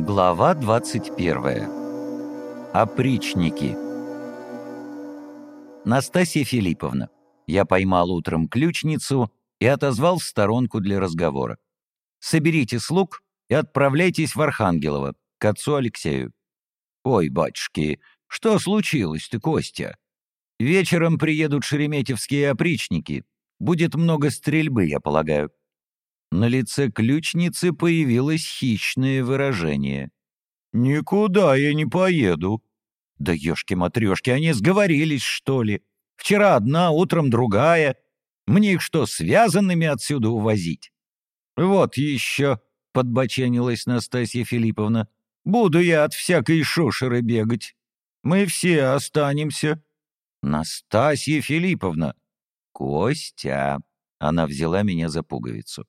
Глава 21. Опричники. Настасья Филипповна, я поймал утром ключницу и отозвал в сторонку для разговора. Соберите слуг и отправляйтесь в Архангелово, к отцу Алексею. Ой, батюшки, что случилось-то, Костя? Вечером приедут шереметьевские опричники. Будет много стрельбы, я полагаю. На лице ключницы появилось хищное выражение. «Никуда я не поеду». «Да ешки-матрешки, они сговорились, что ли? Вчера одна, утром другая. Мне их что, связанными отсюда увозить?» «Вот еще», — подбоченилась Настасья Филипповна, «буду я от всякой шушеры бегать. Мы все останемся». «Настасья Филипповна!» «Костя!» — она взяла меня за пуговицу.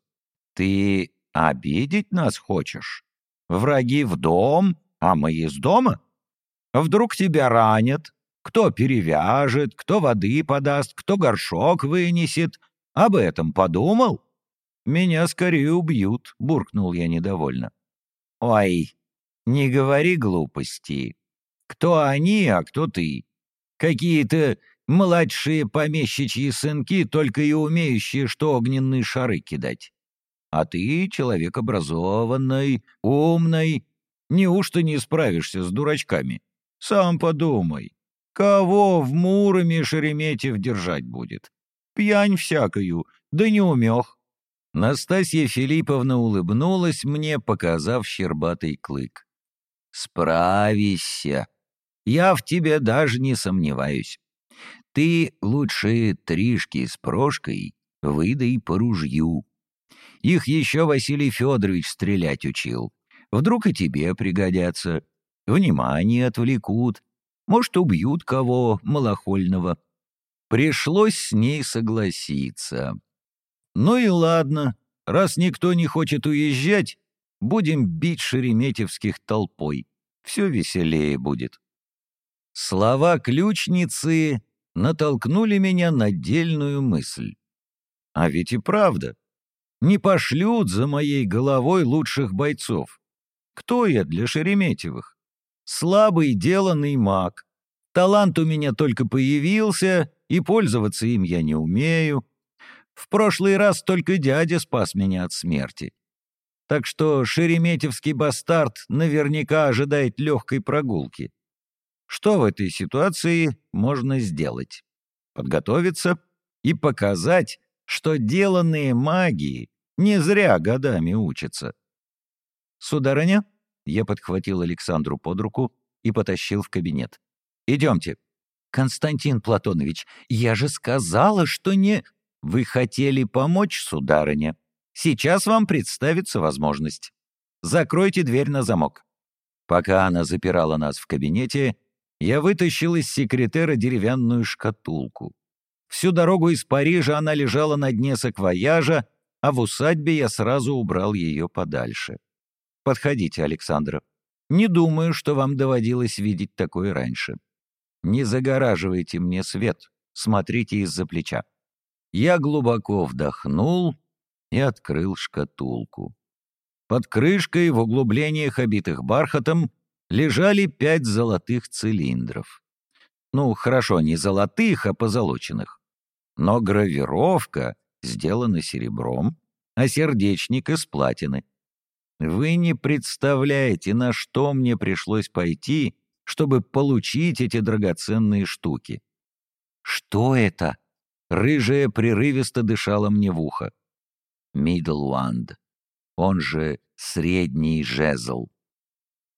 Ты обидеть нас хочешь? Враги в дом, а мы из дома? Вдруг тебя ранят? Кто перевяжет, кто воды подаст, кто горшок вынесет? Об этом подумал? Меня скорее убьют, буркнул я недовольно. Ой, не говори глупости. Кто они, а кто ты? Какие-то младшие помещичьи сынки, только и умеющие, что огненные шары кидать. А ты человек образованный, умный. Неужто не справишься с дурачками? Сам подумай. Кого в Муроме Шереметьев держать будет? Пьянь всякою, да не умех. Настасья Филипповна улыбнулась мне, показав щербатый клык. «Справишься. Я в тебе даже не сомневаюсь. Ты лучше тришки с прошкой выдай по ружью. Их еще Василий Федорович стрелять учил. Вдруг и тебе пригодятся. Внимание отвлекут. Может, убьют кого малохольного. Пришлось с ней согласиться. Ну и ладно, раз никто не хочет уезжать, будем бить шереметьевских толпой. Все веселее будет. Слова ключницы натолкнули меня на дельную мысль. А ведь и правда, не пошлют за моей головой лучших бойцов. Кто я для Шереметьевых? Слабый деланный маг. Талант у меня только появился, и пользоваться им я не умею. В прошлый раз только дядя спас меня от смерти. Так что шереметьевский бастард наверняка ожидает легкой прогулки. Что в этой ситуации можно сделать? Подготовиться и показать, что деланные магии не зря годами учатся. «Сударыня?» — я подхватил Александру под руку и потащил в кабинет. «Идемте». «Константин Платонович, я же сказала, что не...» «Вы хотели помочь, сударыня. Сейчас вам представится возможность. Закройте дверь на замок». Пока она запирала нас в кабинете, я вытащил из секретера деревянную шкатулку. Всю дорогу из Парижа она лежала на дне саквояжа, а в усадьбе я сразу убрал ее подальше. Подходите, Александра. Не думаю, что вам доводилось видеть такое раньше. Не загораживайте мне свет, смотрите из-за плеча. Я глубоко вдохнул и открыл шкатулку. Под крышкой в углублениях, обитых бархатом, лежали пять золотых цилиндров. Ну, хорошо, не золотых, а позолоченных но гравировка сделана серебром, а сердечник из платины. Вы не представляете, на что мне пришлось пойти, чтобы получить эти драгоценные штуки. Что это? Рыжая прерывисто дышала мне в ухо. Мидлванд, он же средний жезл.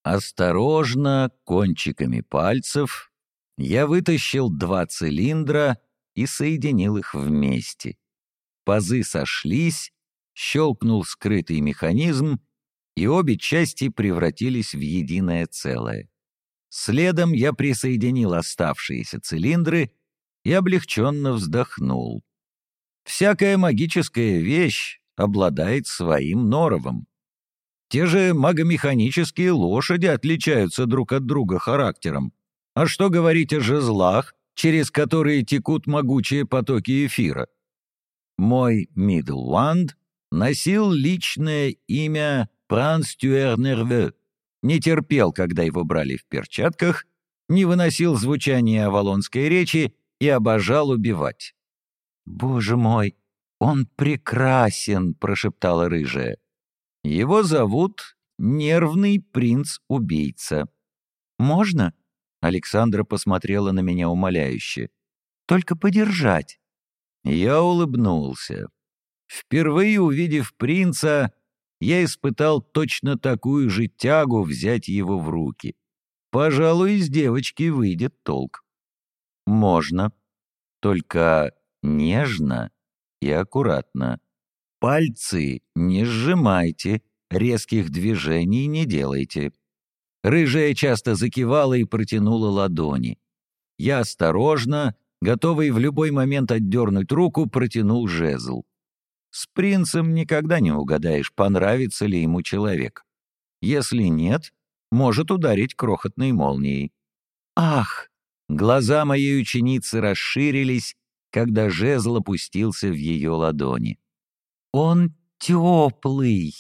Осторожно, кончиками пальцев, я вытащил два цилиндра и соединил их вместе. Пазы сошлись, щелкнул скрытый механизм, и обе части превратились в единое целое. Следом я присоединил оставшиеся цилиндры и облегченно вздохнул. Всякая магическая вещь обладает своим норовом. Те же магомеханические лошади отличаются друг от друга характером. А что говорить о жезлах, через которые текут могучие потоки эфира. Мой Мидлванд носил личное имя Пранс Тюэр Нерве, не терпел, когда его брали в перчатках, не выносил звучания авалонской речи и обожал убивать. «Боже мой, он прекрасен!» — прошептала рыжая. «Его зовут Нервный принц-убийца». «Можно?» — Александра посмотрела на меня умоляюще. «Только подержать». Я улыбнулся. Впервые увидев принца, я испытал точно такую же тягу взять его в руки. Пожалуй, из девочки выйдет толк. Можно. Только нежно и аккуратно. Пальцы не сжимайте, резких движений не делайте. Рыжая часто закивала и протянула ладони. Я осторожно, готовый в любой момент отдернуть руку, протянул жезл. С принцем никогда не угадаешь, понравится ли ему человек. Если нет, может ударить крохотной молнией. Ах! Глаза моей ученицы расширились, когда жезл опустился в ее ладони. «Он теплый!»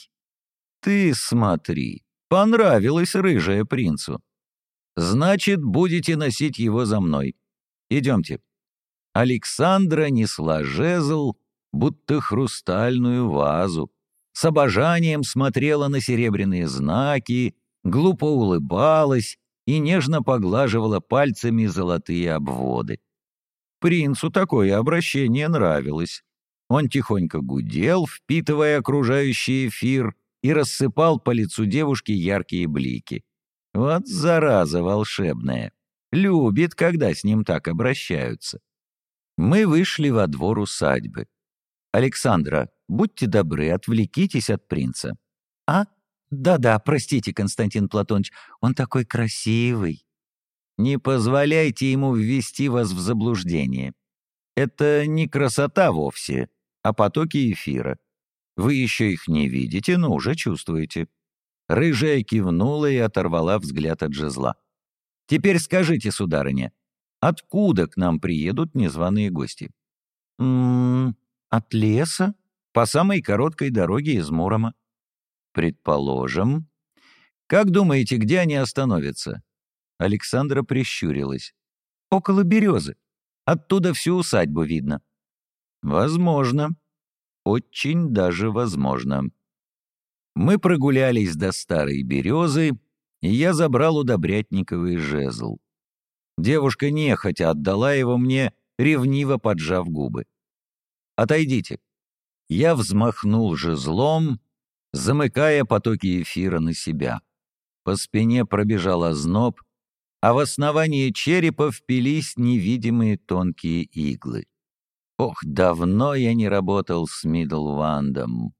«Ты смотри, понравилось рыжая принцу. Значит, будете носить его за мной. Идемте». Александра несла жезл, будто хрустальную вазу, с обожанием смотрела на серебряные знаки, глупо улыбалась и нежно поглаживала пальцами золотые обводы. Принцу такое обращение нравилось. Он тихонько гудел, впитывая окружающий эфир, и рассыпал по лицу девушки яркие блики. Вот зараза волшебная. Любит, когда с ним так обращаются. Мы вышли во двор усадьбы. «Александра, будьте добры, отвлекитесь от принца». «А? Да-да, простите, Константин Платонович, он такой красивый». «Не позволяйте ему ввести вас в заблуждение. Это не красота вовсе, а потоки эфира. Вы еще их не видите, но уже чувствуете». Рыжая кивнула и оторвала взгляд от жезла. «Теперь скажите, сударыня, откуда к нам приедут незваные гости?» «М -м, от леса? По самой короткой дороге из Мурома?» «Предположим. Как думаете, где они остановятся?» Александра прищурилась. «Около березы. Оттуда всю усадьбу видно». «Возможно. Очень даже возможно. Мы прогулялись до старой березы, и я забрал у Добрятниковой жезл. Девушка нехотя отдала его мне, ревниво поджав губы. «Отойдите». Я взмахнул жезлом, замыкая потоки эфира на себя. По спине пробежал озноб, а в основании черепа впились невидимые тонкие иглы. Ох, давно я не работал с Мидлвандом.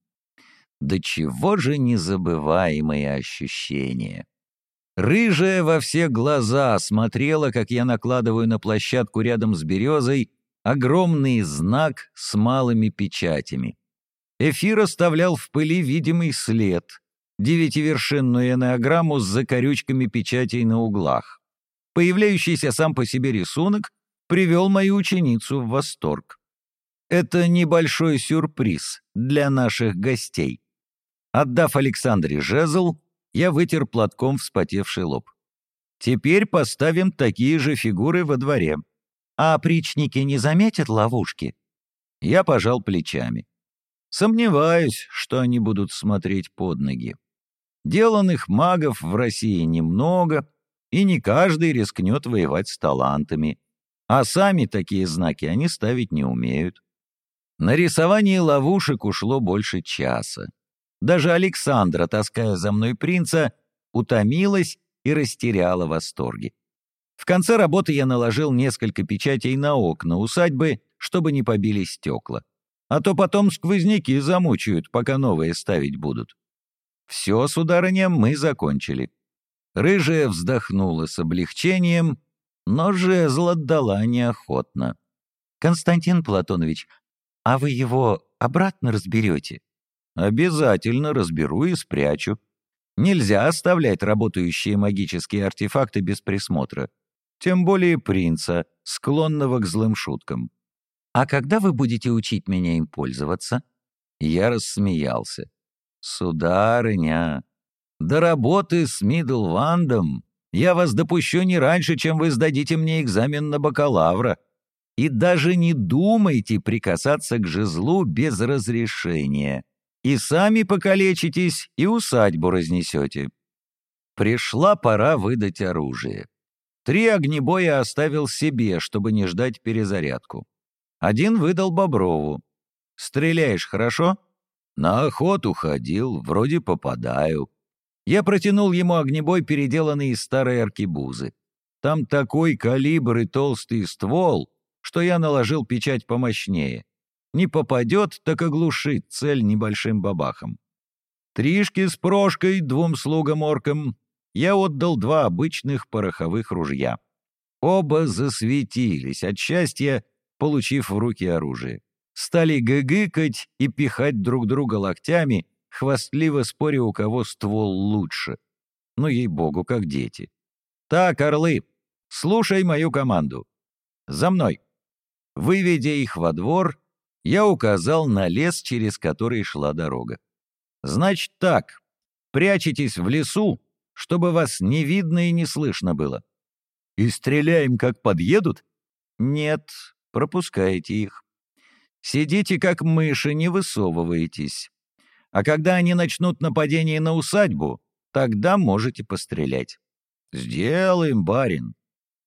Да чего же незабываемые ощущения. Рыжая во все глаза смотрела, как я накладываю на площадку рядом с березой огромный знак с малыми печатями. Эфир оставлял в пыли видимый след, девятивершинную энеограмму с закорючками печатей на углах. Появляющийся сам по себе рисунок привел мою ученицу в восторг. Это небольшой сюрприз для наших гостей. Отдав Александре жезл, я вытер платком вспотевший лоб. Теперь поставим такие же фигуры во дворе. А опричники не заметят ловушки? Я пожал плечами. Сомневаюсь, что они будут смотреть под ноги. Деланных магов в России немного, и не каждый рискнет воевать с талантами. А сами такие знаки они ставить не умеют. На рисование ловушек ушло больше часа. Даже Александра, таская за мной принца, утомилась и растеряла восторги. В конце работы я наложил несколько печатей на окна усадьбы, чтобы не побили стекла. А то потом сквозняки замучают, пока новые ставить будут. Все, сударыня, мы закончили. Рыжая вздохнула с облегчением, но жезл отдала неохотно. «Константин Платонович, а вы его обратно разберете? Обязательно разберу и спрячу. Нельзя оставлять работающие магические артефакты без присмотра. Тем более принца, склонного к злым шуткам. А когда вы будете учить меня им пользоваться? Я рассмеялся. Сударыня, До работы с Мидлвандом я вас допущу не раньше, чем вы сдадите мне экзамен на бакалавра. И даже не думайте прикасаться к жезлу без разрешения. И сами покалечитесь, и усадьбу разнесете. Пришла пора выдать оружие. Три огнебоя оставил себе, чтобы не ждать перезарядку. Один выдал Боброву. «Стреляешь хорошо?» «На охоту ходил, вроде попадаю». Я протянул ему огнебой, переделанный из старой аркебузы. Там такой калибр и толстый ствол, что я наложил печать помощнее. Не попадет, так оглушит цель небольшим бабахом. Тришки с прошкой, двум слугам-оркам, я отдал два обычных пороховых ружья. Оба засветились от счастья, получив в руки оружие. Стали гыгыкать и пихать друг друга локтями, хвастливо споря, у кого ствол лучше. Ну, ей-богу, как дети. «Так, орлы, слушай мою команду. За мной!» Выведя их во двор, я указал на лес, через который шла дорога. «Значит так, прячетесь в лесу, чтобы вас не видно и не слышно было. И стреляем, как подъедут? Нет, пропускаете их. Сидите, как мыши, не высовываетесь. А когда они начнут нападение на усадьбу, тогда можете пострелять. Сделаем, барин.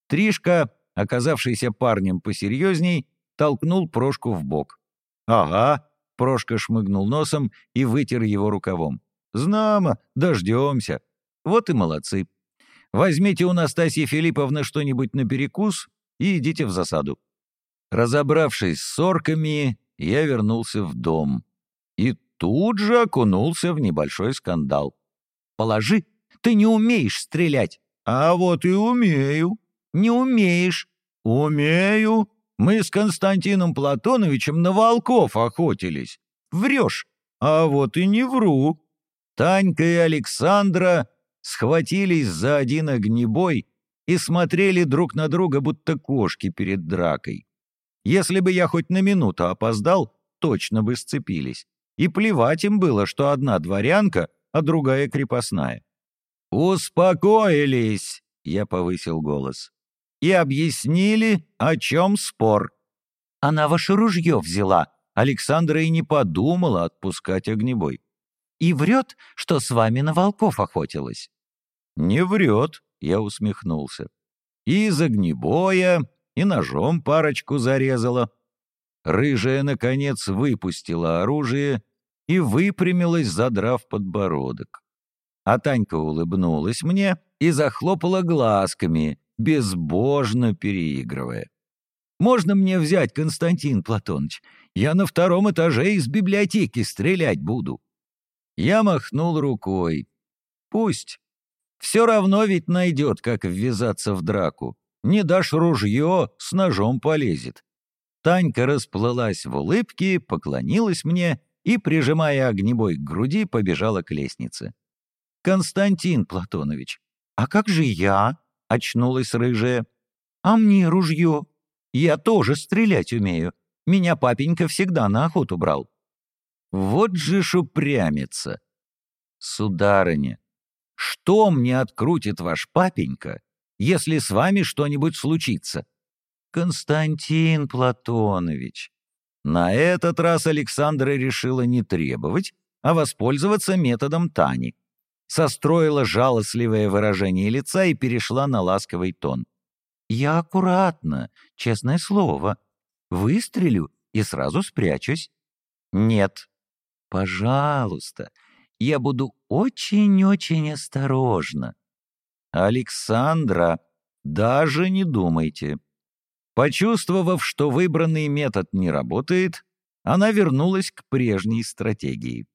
Тришка, оказавшийся парнем посерьезней, толкнул Прошку в бок. «Ага», — Прошка шмыгнул носом и вытер его рукавом. «Знамо, дождемся. Вот и молодцы. Возьмите у Настасьи Филипповны что-нибудь на перекус и идите в засаду. Разобравшись с сорками, я вернулся в дом. И тут же окунулся в небольшой скандал. «Положи, ты не умеешь стрелять». «А вот и умею». «Не умеешь». «Умею. Мы с Константином Платоновичем на волков охотились». «Врешь». «А вот и не вру». Танька и Александра схватились за один огнебой и смотрели друг на друга, будто кошки перед дракой. Если бы я хоть на минуту опоздал, точно бы сцепились. И плевать им было, что одна дворянка, а другая крепостная. «Успокоились!» — я повысил голос. «И объяснили, о чем спор. Она ваше ружье взяла. Александра и не подумала отпускать огнебой. И врет, что с вами на волков охотилась. «Не врет», — я усмехнулся. «И из огнебоя, и ножом парочку зарезала». Рыжая, наконец, выпустила оружие и выпрямилась, задрав подбородок. А Танька улыбнулась мне и захлопала глазками, безбожно переигрывая. «Можно мне взять, Константин Платоныч? Я на втором этаже из библиотеки стрелять буду». Я махнул рукой. «Пусть. Все равно ведь найдет, как ввязаться в драку. Не дашь ружье, с ножом полезет. Танька расплылась в улыбке, поклонилась мне и, прижимая огнебой к груди, побежала к лестнице. «Константин Платонович, а как же я?» — очнулась рыжая. «А мне ружье. Я тоже стрелять умею. Меня папенька всегда на охоту брал». «Вот же шупрямится!» «Сударыня, что мне открутит ваш папенька, если с вами что-нибудь случится? Константин Платонович. На этот раз Александра решила не требовать, а воспользоваться методом Тани. Состроила жалостливое выражение лица и перешла на ласковый тон. «Я аккуратно, честное слово. Выстрелю и сразу спрячусь». «Нет». «Пожалуйста, я буду очень-очень осторожна. Александра, даже не думайте. Почувствовав, что выбранный метод не работает, она вернулась к прежней стратегии.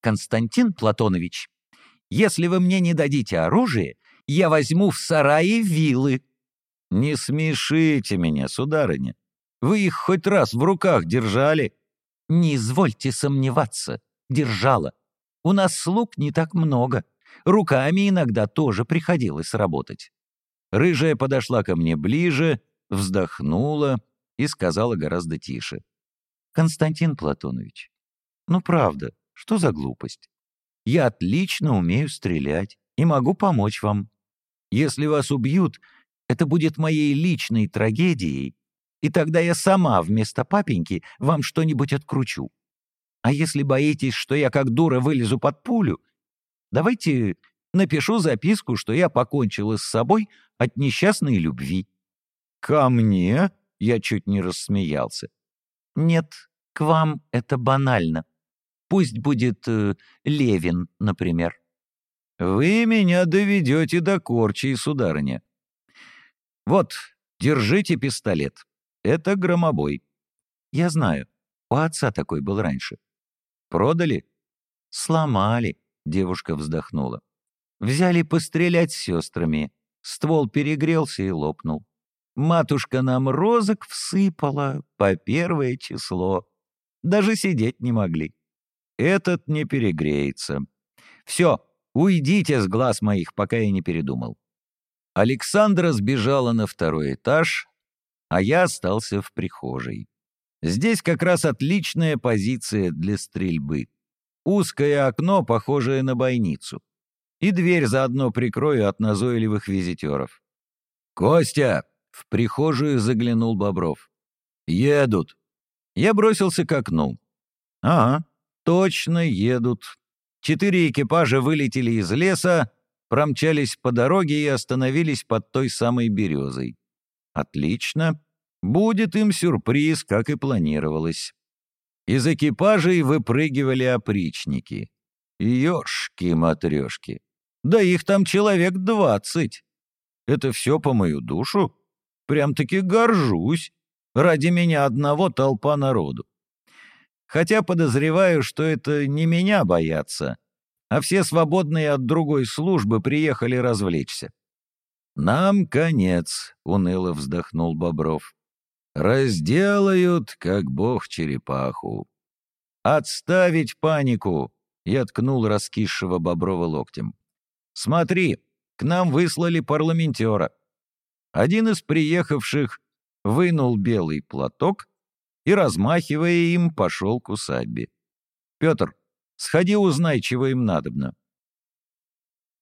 «Константин Платонович, если вы мне не дадите оружие, я возьму в сарае вилы». «Не смешите меня, сударыня. Вы их хоть раз в руках держали?» «Не извольте сомневаться. Держала. У нас слуг не так много. Руками иногда тоже приходилось работать. Рыжая подошла ко мне ближе, вздохнула и сказала гораздо тише. «Константин Платонович, ну правда, что за глупость? Я отлично умею стрелять и могу помочь вам. Если вас убьют, это будет моей личной трагедией, и тогда я сама вместо папеньки вам что-нибудь откручу. А если боитесь, что я как дура вылезу под пулю, давайте напишу записку, что я покончила с собой от несчастной любви. Ко мне? Я чуть не рассмеялся. Нет, к вам это банально. Пусть будет э, Левин, например. Вы меня доведете до корчи, сударыня. Вот, держите пистолет. Это громобой. Я знаю, у отца такой был раньше. Продали? Сломали, девушка вздохнула. Взяли пострелять с сестрами. Ствол перегрелся и лопнул. Матушка нам розок всыпала по первое число. Даже сидеть не могли. Этот не перегреется. Все, уйдите с глаз моих, пока я не передумал. Александра сбежала на второй этаж, а я остался в прихожей. Здесь как раз отличная позиция для стрельбы. Узкое окно, похожее на бойницу. И дверь заодно прикрою от назойливых визитеров. «Костя!» — в прихожую заглянул Бобров. «Едут!» Я бросился к окну. «Ага, точно едут. Четыре экипажа вылетели из леса, промчались по дороге и остановились под той самой березой. Отлично. Будет им сюрприз, как и планировалось. Из экипажей выпрыгивали опричники. Ёшки-матрёшки. Да их там человек двадцать. Это все по мою душу? Прям-таки горжусь. Ради меня одного толпа народу. Хотя подозреваю, что это не меня боятся, а все свободные от другой службы приехали развлечься. «Нам конец», — уныло вздохнул Бобров. «Разделают, как бог черепаху». «Отставить панику!» — я ткнул раскисшего Боброва локтем. «Смотри, к нам выслали парламентера». Один из приехавших вынул белый платок и, размахивая им, пошел к усадьбе. «Петр, сходи узнай, чего им надобно».